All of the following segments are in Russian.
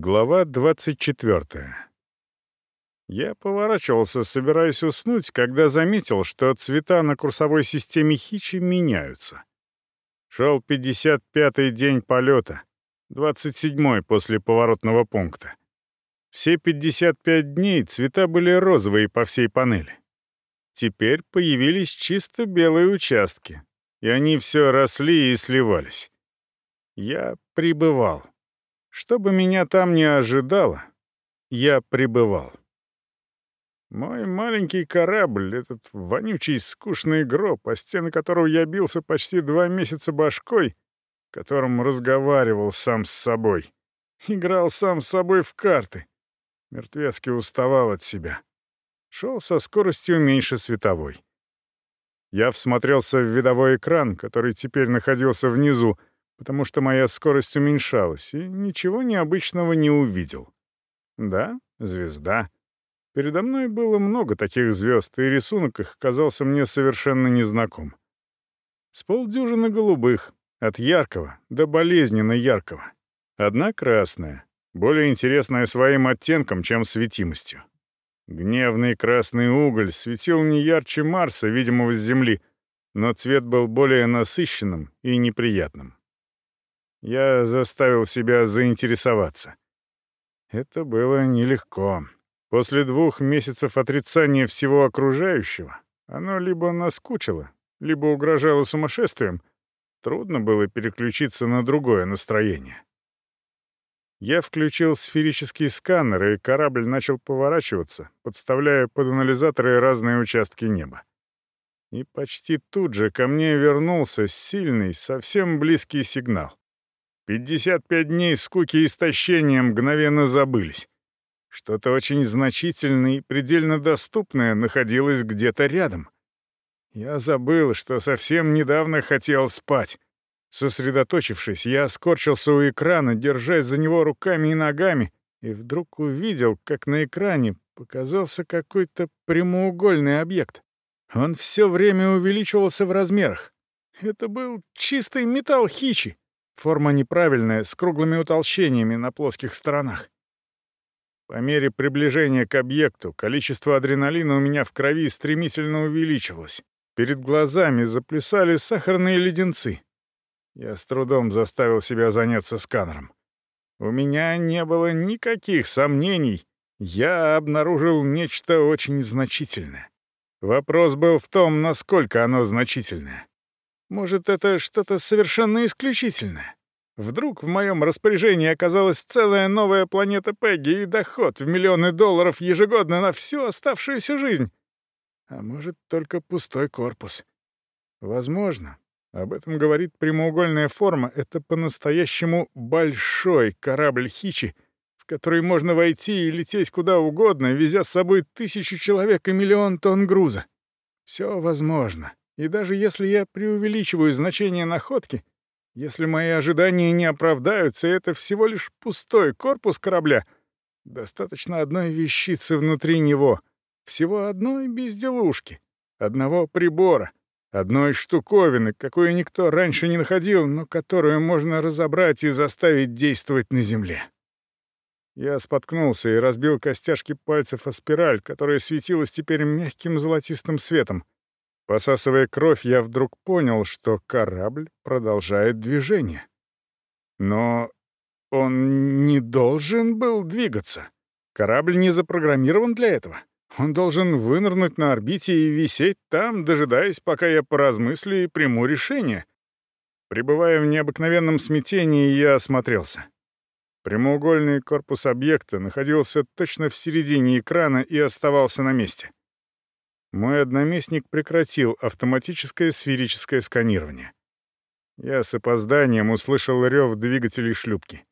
Глава 24. Я поворачивался, собираясь уснуть, когда заметил, что цвета на курсовой системе Хичи меняются. Шел 55-й день полета, 27-й после поворотного пункта. Все 55 дней цвета были розовые по всей панели. Теперь появились чисто белые участки, и они все росли и сливались. Я прибывал. Что бы меня там не ожидало, я пребывал. Мой маленький корабль, этот вонючий скучный гроб, о стены которого я бился почти два месяца башкой, которым разговаривал сам с собой, играл сам с собой в карты, мертвецки уставал от себя, шел со скоростью меньше световой. Я всмотрелся в видовой экран, который теперь находился внизу, потому что моя скорость уменьшалась, и ничего необычного не увидел. Да, звезда. Передо мной было много таких звезд, и рисунок их казался мне совершенно незнаком. С полдюжины голубых, от яркого до болезненно яркого. Одна красная, более интересная своим оттенком, чем светимостью. Гневный красный уголь светил не ярче Марса, видимого с Земли, но цвет был более насыщенным и неприятным. Я заставил себя заинтересоваться. Это было нелегко. После двух месяцев отрицания всего окружающего оно либо наскучило, либо угрожало сумасшествием. Трудно было переключиться на другое настроение. Я включил сферический сканер, и корабль начал поворачиваться, подставляя под анализаторы разные участки неба. И почти тут же ко мне вернулся сильный, совсем близкий сигнал. 55 дней скуки и истощения мгновенно забылись. Что-то очень значительное и предельно доступное находилось где-то рядом. Я забыл, что совсем недавно хотел спать. Сосредоточившись, я скорчился у экрана, держась за него руками и ногами, и вдруг увидел, как на экране показался какой-то прямоугольный объект. Он все время увеличивался в размерах. Это был чистый металл хичи. Форма неправильная, с круглыми утолщениями на плоских сторонах. По мере приближения к объекту количество адреналина у меня в крови стремительно увеличивалось. Перед глазами заплясали сахарные леденцы. Я с трудом заставил себя заняться сканером. У меня не было никаких сомнений. Я обнаружил нечто очень значительное. Вопрос был в том, насколько оно значительное. Может, это что-то совершенно исключительное? Вдруг в моем распоряжении оказалась целая новая планета Пегги и доход в миллионы долларов ежегодно на всю оставшуюся жизнь? А может, только пустой корпус? Возможно. Об этом говорит прямоугольная форма. Это по-настоящему большой корабль Хичи, в который можно войти и лететь куда угодно, везя с собой тысячу человек и миллион тонн груза. Все возможно. И даже если я преувеличиваю значение находки, если мои ожидания не оправдаются, и это всего лишь пустой корпус корабля, достаточно одной вещицы внутри него, всего одной безделушки, одного прибора, одной штуковины, какую никто раньше не находил, но которую можно разобрать и заставить действовать на Земле. Я споткнулся и разбил костяшки пальцев о спираль, которая светилась теперь мягким золотистым светом — Посасывая кровь, я вдруг понял, что корабль продолжает движение. Но он не должен был двигаться. Корабль не запрограммирован для этого. Он должен вынырнуть на орбите и висеть там, дожидаясь, пока я поразмыслю и приму решение. Пребывая в необыкновенном смятении, я осмотрелся. Прямоугольный корпус объекта находился точно в середине экрана и оставался на месте. Мой одноместник прекратил автоматическое сферическое сканирование. Я с опозданием услышал рев двигателей шлюпки.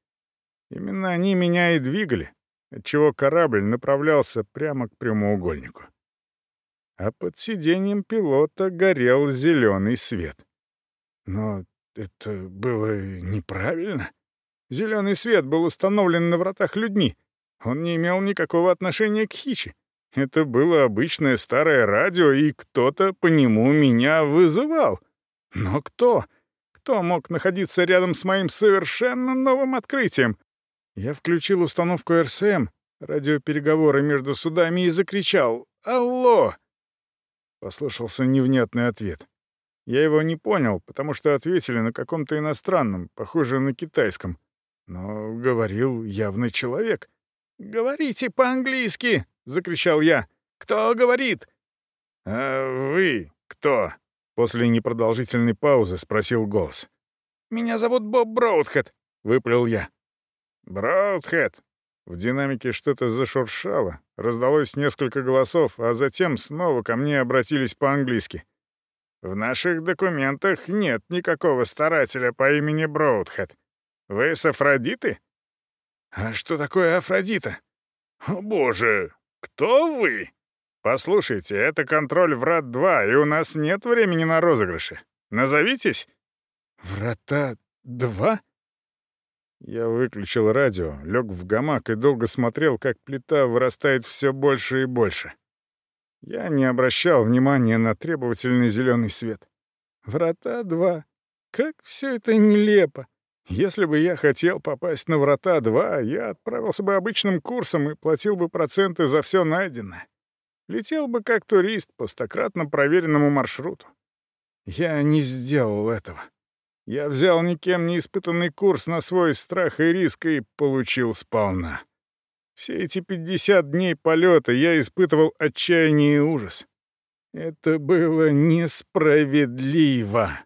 Именно они меня и двигали, отчего корабль направлялся прямо к прямоугольнику. А под сиденьем пилота горел зеленый свет. Но это было неправильно. Зеленый свет был установлен на вратах людьми. Он не имел никакого отношения к Хичи. Это было обычное старое радио, и кто-то по нему меня вызывал. Но кто? Кто мог находиться рядом с моим совершенно новым открытием? Я включил установку РСМ, радиопереговоры между судами, и закричал «Алло!». Послышался невнятный ответ. Я его не понял, потому что ответили на каком-то иностранном, похоже на китайском. Но говорил явный человек. «Говорите по-английски!» — закричал я. «Кто говорит?» «А вы кто?» — после непродолжительной паузы спросил голос. «Меня зовут Боб Броудхед», — выплел я. «Броудхед!» В динамике что-то зашуршало, раздалось несколько голосов, а затем снова ко мне обратились по-английски. «В наших документах нет никакого старателя по имени Броудхед. Вы с Афродиты?» «А что такое Афродита?» «О, боже! Кто вы?» «Послушайте, это контроль Врат-2, и у нас нет времени на розыгрыши. Назовитесь?» «Врата-2?» Я выключил радио, лег в гамак и долго смотрел, как плита вырастает все больше и больше. Я не обращал внимания на требовательный зеленый свет. Врата-2. Как все это нелепо. Если бы я хотел попасть на Врата-2, я отправился бы обычным курсом и платил бы проценты за все найденное. Летел бы как турист по стократно проверенному маршруту. Я не сделал этого. Я взял никем не испытанный курс на свой страх и риск и получил сполна. Все эти 50 дней полета я испытывал отчаяние и ужас. Это было несправедливо.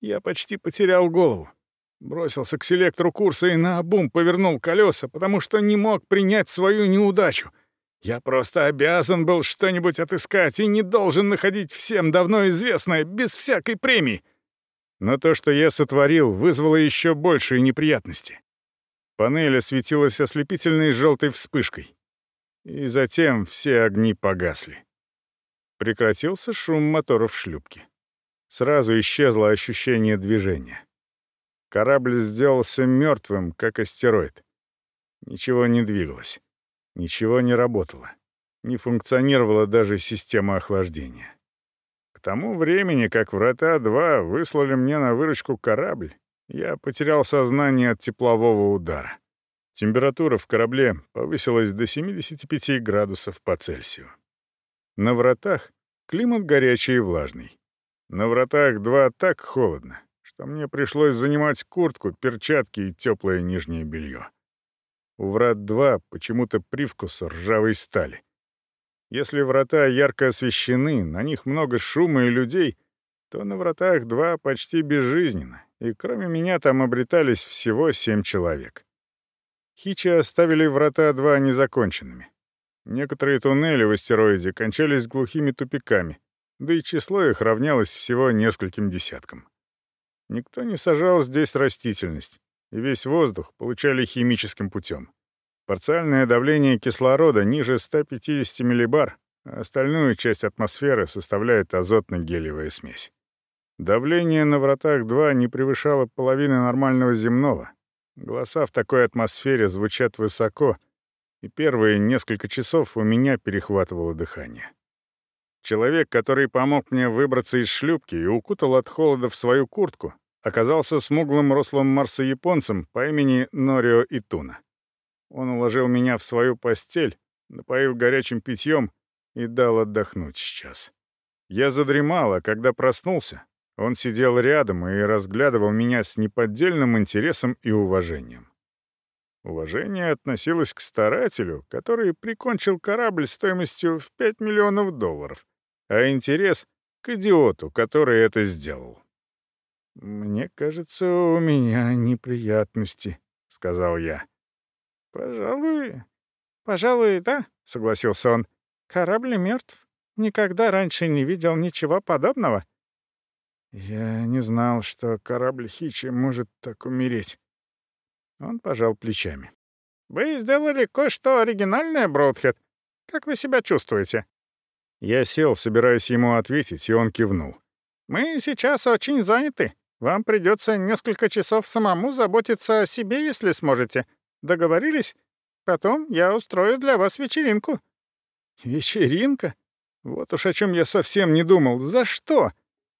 Я почти потерял голову. Бросился к селектору курса и наобум повернул колеса, потому что не мог принять свою неудачу. Я просто обязан был что-нибудь отыскать и не должен находить всем давно известное, без всякой премии. Но то, что я сотворил, вызвало еще большие неприятности. Панель осветилась ослепительной желтой вспышкой. И затем все огни погасли. Прекратился шум моторов шлюпки. Сразу исчезло ощущение движения. Корабль сделался мертвым, как астероид. Ничего не двигалось. Ничего не работало. Не функционировала даже система охлаждения тому времени, как «Врата-2» выслали мне на выручку корабль, я потерял сознание от теплового удара. Температура в корабле повысилась до 75 градусов по Цельсию. На вратах климат горячий и влажный. На вратах 2 так холодно, что мне пришлось занимать куртку, перчатки и теплое нижнее белье. У врат 2 почему-то привкус ржавой стали. Если врата ярко освещены, на них много шума и людей, то на вратах два почти безжизненно, и кроме меня там обретались всего семь человек. Хичи оставили врата два незаконченными. Некоторые туннели в астероиде кончались глухими тупиками, да и число их равнялось всего нескольким десяткам. Никто не сажал здесь растительность, и весь воздух получали химическим путем. Парциальное давление кислорода ниже 150 миллибар, а остальную часть атмосферы составляет азотно-гелиевая смесь. Давление на вратах 2 не превышало половины нормального земного. Голоса в такой атмосфере звучат высоко, и первые несколько часов у меня перехватывало дыхание. Человек, который помог мне выбраться из шлюпки и укутал от холода в свою куртку, оказался смуглым рослым марсояпонцем по имени Норио Итуна. Он уложил меня в свою постель, напоил горячим питьем и дал отдохнуть сейчас. Я задремал, а когда проснулся, он сидел рядом и разглядывал меня с неподдельным интересом и уважением. Уважение относилось к старателю, который прикончил корабль стоимостью в 5 миллионов долларов, а интерес — к идиоту, который это сделал. «Мне кажется, у меня неприятности», — сказал я. «Пожалуй, пожалуй, да», — согласился он. «Корабль мертв. Никогда раньше не видел ничего подобного». «Я не знал, что корабль Хичи может так умереть». Он пожал плечами. «Вы сделали кое-что оригинальное, Бродхед. Как вы себя чувствуете?» Я сел, собираясь ему ответить, и он кивнул. «Мы сейчас очень заняты. Вам придется несколько часов самому заботиться о себе, если сможете. Договорились? Потом я устрою для вас вечеринку». «Вечеринка? Вот уж о чем я совсем не думал. За что?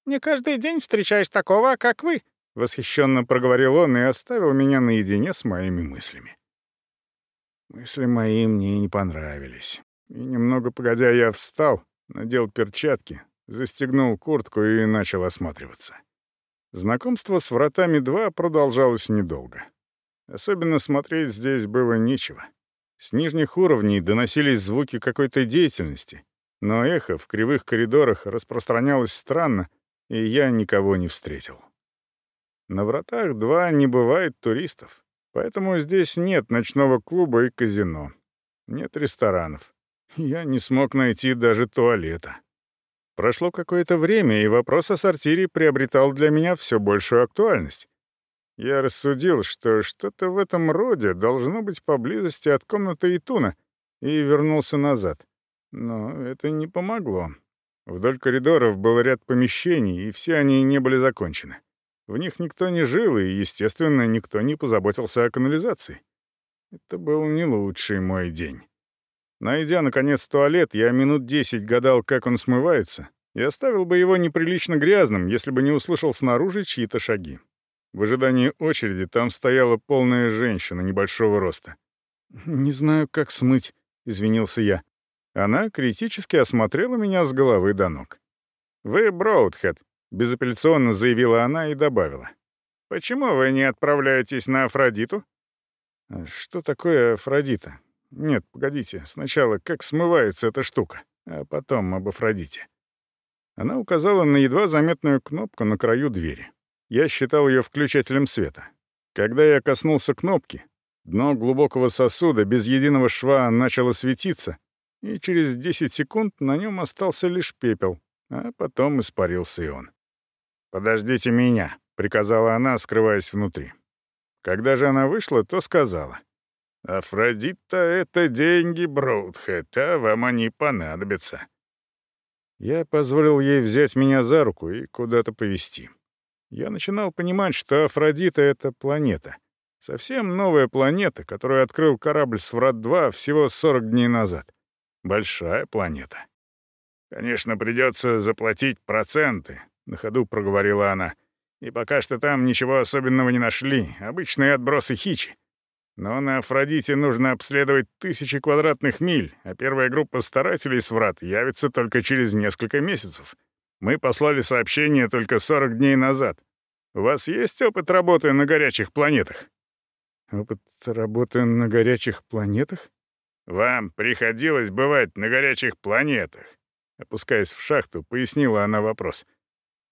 Не каждый день встречаешь такого, как вы», — восхищенно проговорил он и оставил меня наедине с моими мыслями. Мысли мои мне не понравились. И немного погодя я встал, надел перчатки, застегнул куртку и начал осматриваться. Знакомство с вратами-2 продолжалось недолго. Особенно смотреть здесь было нечего. С нижних уровней доносились звуки какой-то деятельности, но эхо в кривых коридорах распространялось странно, и я никого не встретил. На вратах 2 не бывает туристов, поэтому здесь нет ночного клуба и казино. Нет ресторанов. Я не смог найти даже туалета. Прошло какое-то время, и вопрос о сортире приобретал для меня все большую актуальность. Я рассудил, что что-то в этом роде должно быть поблизости от комнаты Итуна, и вернулся назад. Но это не помогло. Вдоль коридоров был ряд помещений, и все они не были закончены. В них никто не жил, и, естественно, никто не позаботился о канализации. Это был не лучший мой день. Найдя, наконец, туалет, я минут десять гадал, как он смывается, и оставил бы его неприлично грязным, если бы не услышал снаружи чьи-то шаги. В ожидании очереди там стояла полная женщина небольшого роста. «Не знаю, как смыть», — извинился я. Она критически осмотрела меня с головы до ног. «Вы Броудхед», — безапелляционно заявила она и добавила. «Почему вы не отправляетесь на Афродиту?» «А «Что такое Афродита?» «Нет, погодите, сначала, как смывается эта штука, а потом об Афродите». Она указала на едва заметную кнопку на краю двери. Я считал ее включателем света. Когда я коснулся кнопки, дно глубокого сосуда без единого шва начало светиться, и через 10 секунд на нем остался лишь пепел, а потом испарился и он. «Подождите меня», — приказала она, скрываясь внутри. Когда же она вышла, то сказала. «Афродита — это деньги, Броудхэт, а вам они понадобятся». Я позволил ей взять меня за руку и куда-то повезти я начинал понимать, что Афродита — это планета. Совсем новая планета, которую открыл корабль «Сврат-2» всего 40 дней назад. Большая планета. «Конечно, придется заплатить проценты», — на ходу проговорила она. «И пока что там ничего особенного не нашли, обычные отбросы хичи. Но на Афродите нужно обследовать тысячи квадратных миль, а первая группа старателей с врат явится только через несколько месяцев. Мы послали сообщение только 40 дней назад. У вас есть опыт работы на горячих планетах?» «Опыт работы на горячих планетах?» «Вам приходилось бывать на горячих планетах?» Опускаясь в шахту, пояснила она вопрос.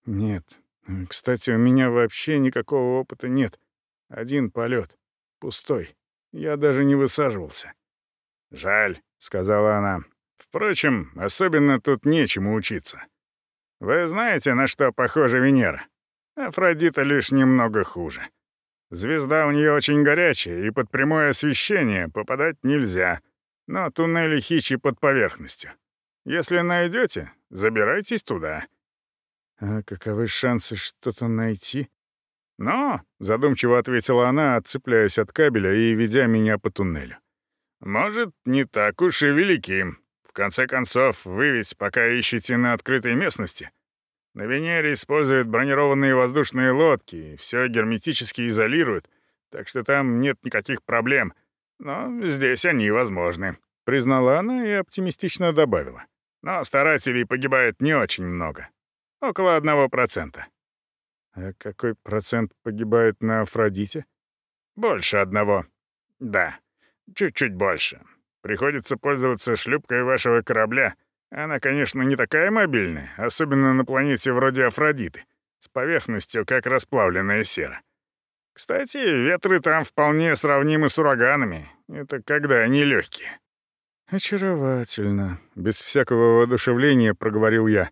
«Нет. Кстати, у меня вообще никакого опыта нет. Один полет. Пустой. Я даже не высаживался». «Жаль», — сказала она. «Впрочем, особенно тут нечему учиться. Вы знаете, на что похожа Венера? Афродита лишь немного хуже. Звезда у нее очень горячая, и под прямое освещение попадать нельзя. Но туннели хичи под поверхностью. Если найдете, забирайтесь туда. А каковы шансы что-то найти? «Ну», — задумчиво ответила она, отцепляясь от кабеля и ведя меня по туннелю. «Может, не так уж и велики. В конце концов, вы ведь пока ищете на открытой местности. На Венере используют бронированные воздушные лодки и все герметически изолируют, так что там нет никаких проблем. Но здесь они возможны», — признала она и оптимистично добавила. «Но старателей погибает не очень много. Около одного процента». «А какой процент погибает на Афродите?» «Больше одного. Да, чуть-чуть больше. Приходится пользоваться шлюпкой вашего корабля. Она, конечно, не такая мобильная, особенно на планете вроде Афродиты, с поверхностью, как расплавленная сера. Кстати, ветры там вполне сравнимы с ураганами. Это когда они легкие. «Очаровательно», — без всякого воодушевления проговорил я.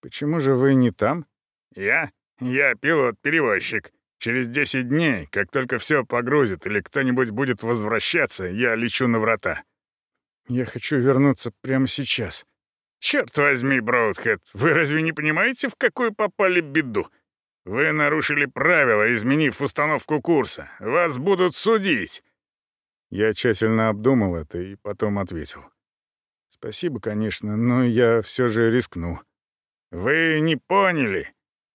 «Почему же вы не там?» «Я? Я пилот-перевозчик. Через 10 дней, как только все погрузит или кто-нибудь будет возвращаться, я лечу на врата. Я хочу вернуться прямо сейчас. Черт возьми, Броудхед, вы разве не понимаете, в какую попали беду? Вы нарушили правила, изменив установку курса. Вас будут судить. Я тщательно обдумал это и потом ответил. Спасибо, конечно, но я все же рискну. Вы не поняли.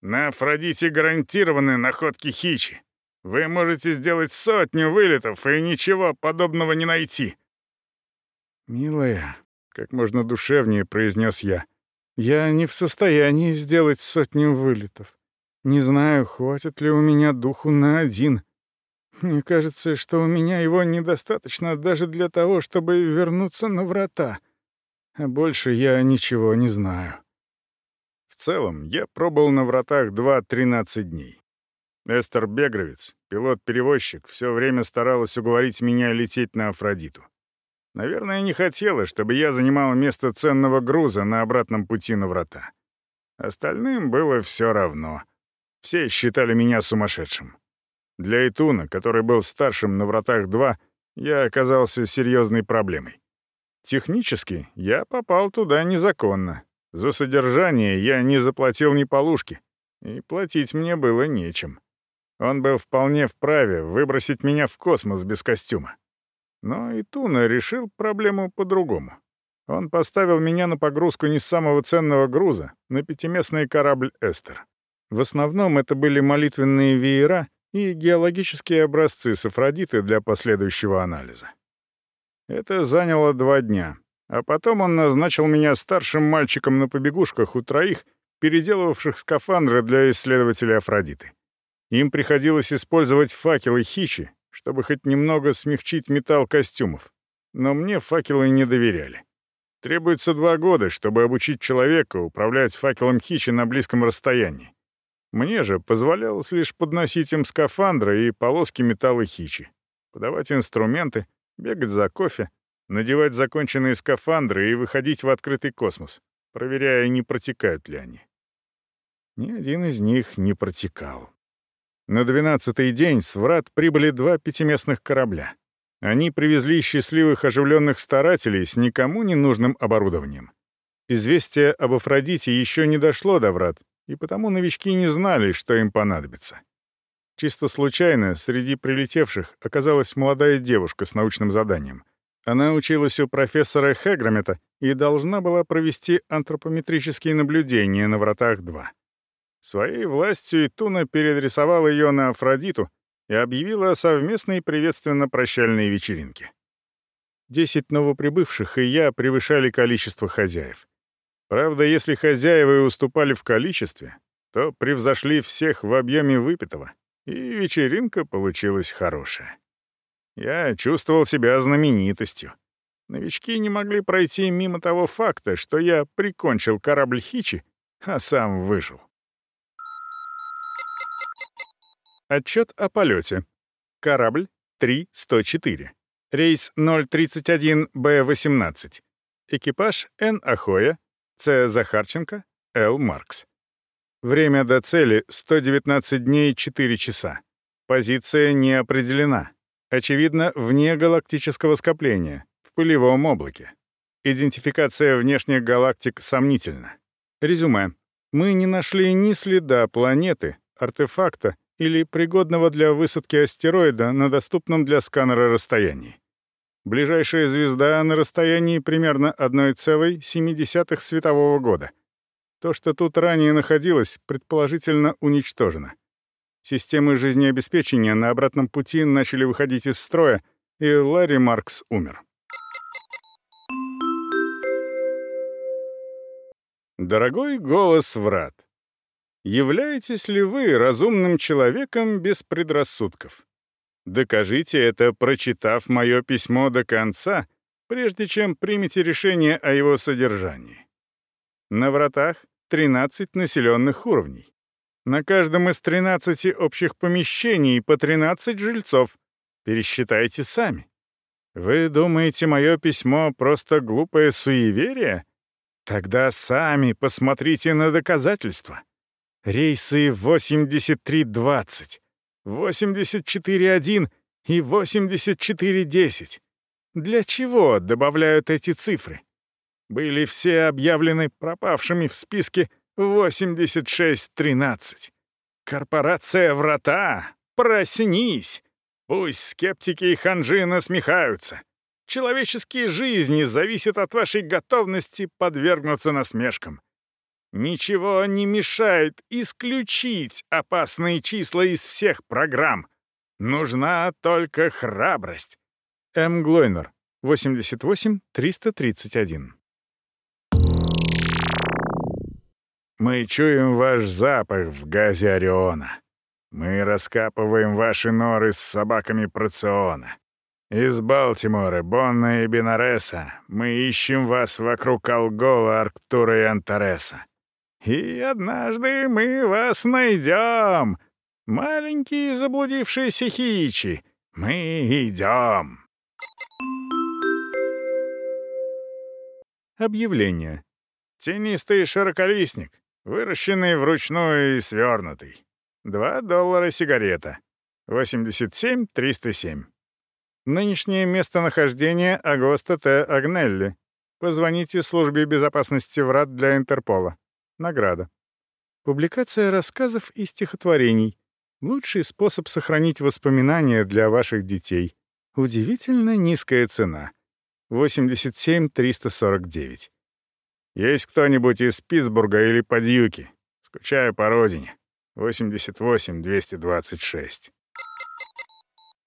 На Афродите гарантированы находки Хичи. Вы можете сделать сотню вылетов и ничего подобного не найти. «Милая», — как можно душевнее произнес я, — «я не в состоянии сделать сотню вылетов. Не знаю, хватит ли у меня духу на один. Мне кажется, что у меня его недостаточно даже для того, чтобы вернуться на врата. А больше я ничего не знаю». В целом, я пробыл на вратах 2-13 дней. Эстер Бегровец, пилот-перевозчик, все время старалась уговорить меня лететь на Афродиту. Наверное, не хотела, чтобы я занимал место ценного груза на обратном пути на врата. Остальным было все равно. Все считали меня сумасшедшим. Для Итуна, который был старшим на вратах-2, я оказался серьезной проблемой. Технически я попал туда незаконно. За содержание я не заплатил ни полушки, и платить мне было нечем. Он был вполне вправе выбросить меня в космос без костюма. Но и Туна решил проблему по-другому. Он поставил меня на погрузку не самого ценного груза, на пятиместный корабль «Эстер». В основном это были молитвенные веера и геологические образцы с Афродиты для последующего анализа. Это заняло два дня, а потом он назначил меня старшим мальчиком на побегушках у троих, переделывавших скафандры для исследователей Афродиты. Им приходилось использовать факелы хичи, чтобы хоть немного смягчить металл костюмов. Но мне факелы не доверяли. Требуется два года, чтобы обучить человека управлять факелом хичи на близком расстоянии. Мне же позволялось лишь подносить им скафандры и полоски металла хичи, подавать инструменты, бегать за кофе, надевать законченные скафандры и выходить в открытый космос, проверяя, не протекают ли они. Ни один из них не протекал. На двенадцатый день с врат прибыли два пятиместных корабля. Они привезли счастливых оживленных старателей с никому не нужным оборудованием. Известие об Афродите еще не дошло до врат, и потому новички не знали, что им понадобится. Чисто случайно среди прилетевших оказалась молодая девушка с научным заданием. Она училась у профессора Хегромета и должна была провести антропометрические наблюдения на вратах-2. Своей властью Итуна переадресовала ее на Афродиту и объявила о совместной приветственно-прощальной вечеринке. Десять новоприбывших и я превышали количество хозяев. Правда, если хозяева и уступали в количестве, то превзошли всех в объеме выпитого, и вечеринка получилась хорошая. Я чувствовал себя знаменитостью. Новички не могли пройти мимо того факта, что я прикончил корабль Хичи, а сам выжил. Отчет о полете. Корабль 3-104. Рейс 031Б-18. Экипаж Н. Ахоя, Ц. Захарченко, Л. Маркс. Время до цели 119 дней 4 часа. Позиция не определена. Очевидно, вне галактического скопления, в пылевом облаке. Идентификация внешних галактик сомнительна. Резюме. Мы не нашли ни следа планеты, артефакта или пригодного для высадки астероида на доступном для сканера расстоянии. Ближайшая звезда на расстоянии примерно 1,7 светового года. То, что тут ранее находилось, предположительно уничтожено. Системы жизнеобеспечения на обратном пути начали выходить из строя, и Ларри Маркс умер. Дорогой голос врат. Являетесь ли вы разумным человеком без предрассудков? Докажите это, прочитав мое письмо до конца, прежде чем примете решение о его содержании. На вратах 13 населенных уровней. На каждом из 13 общих помещений по 13 жильцов. Пересчитайте сами. Вы думаете, мое письмо просто глупое суеверие? Тогда сами посмотрите на доказательства. Рейсы 8320, 84.1 и 84.10. Для чего добавляют эти цифры? Были все объявлены пропавшими в списке 86.13. Корпорация «Врата», проснись! Пусть скептики и ханжи насмехаются. Человеческие жизни зависят от вашей готовности подвергнуться насмешкам. Ничего не мешает исключить опасные числа из всех программ. Нужна только храбрость. М. Глойнер, 88 Мы чуем ваш запах в газе Ориона. Мы раскапываем ваши норы с собаками Проциона. Из Балтимора, Бонна и Бенареса мы ищем вас вокруг Алгола, Арктура и Антареса. И однажды мы вас найдем, маленькие заблудившиеся хичи. Мы идем. Объявление. Тенистый широколистник, выращенный вручную и свернутый. Два доллара сигарета. 87 307. Нынешнее местонахождение Агоста Т. Агнелли. Позвоните службе безопасности врат для Интерпола. Награда. Публикация рассказов и стихотворений. Лучший способ сохранить воспоминания для ваших детей. Удивительно низкая цена. 87 349. Есть кто-нибудь из Питтсбурга или Подьюки? Скучаю по родине. 88 226.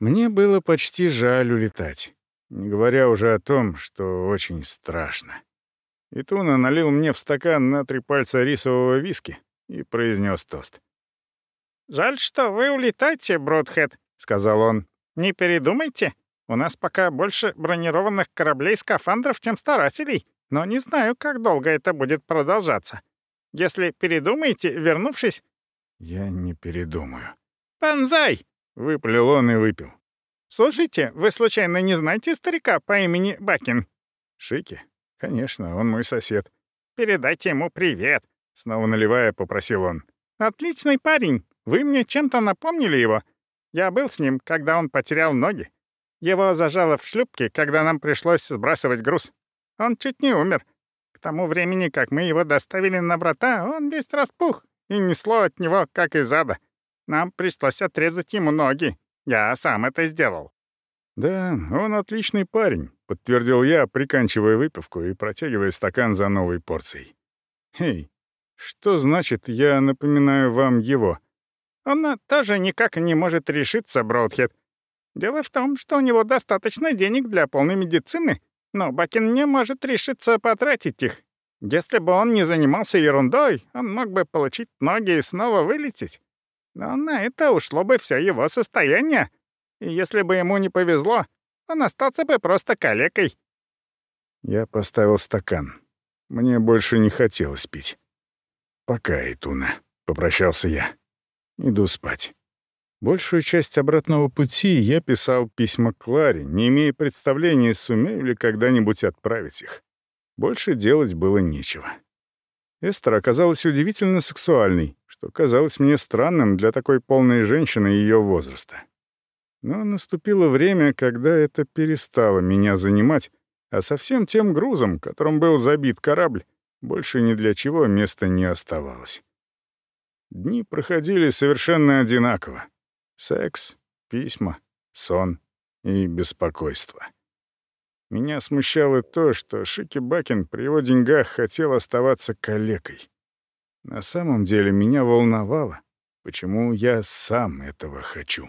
Мне было почти жаль улетать, не говоря уже о том, что очень страшно. И налил мне в стакан на три пальца рисового виски и произнес тост. «Жаль, что вы улетаете, Бродхед», — сказал он. «Не передумайте. У нас пока больше бронированных кораблей-скафандров, чем старателей, но не знаю, как долго это будет продолжаться. Если передумаете, вернувшись...» «Я не передумаю». «Панзай!» — выпалил он и выпил. «Слушайте, вы случайно не знаете старика по имени Бакин?» «Шики? Конечно, он мой сосед». «Передайте ему привет», — снова наливая, попросил он. «Отличный парень. Вы мне чем-то напомнили его. Я был с ним, когда он потерял ноги. Его зажало в шлюпке, когда нам пришлось сбрасывать груз. Он чуть не умер. К тому времени, как мы его доставили на врата, он весь распух, и несло от него, как из ада. Нам пришлось отрезать ему ноги. Я сам это сделал». «Да, он отличный парень», — подтвердил я, приканчивая выпивку и протягивая стакан за новой порцией. «Эй, что значит, я напоминаю вам его?» «Он тоже никак не может решиться, Броудхед. Дело в том, что у него достаточно денег для полной медицины, но Бакин не может решиться потратить их. Если бы он не занимался ерундой, он мог бы получить ноги и снова вылететь. Но на это ушло бы все его состояние. И если бы ему не повезло, он остался бы просто калекой. Я поставил стакан. Мне больше не хотелось пить. «Пока, Итуна», — попрощался я. «Иду спать». Большую часть обратного пути я писал письма Кларе, не имея представления, сумею ли когда-нибудь отправить их. Больше делать было нечего. Эстер оказалась удивительно сексуальной, что казалось мне странным для такой полной женщины ее возраста. Но наступило время, когда это перестало меня занимать, а со всем тем грузом, которым был забит корабль, больше ни для чего места не оставалось. Дни проходили совершенно одинаково. Секс, письма, сон и беспокойство. Меня смущало то, что Шики Бакин при его деньгах хотел оставаться калекой. На самом деле меня волновало, почему я сам этого хочу.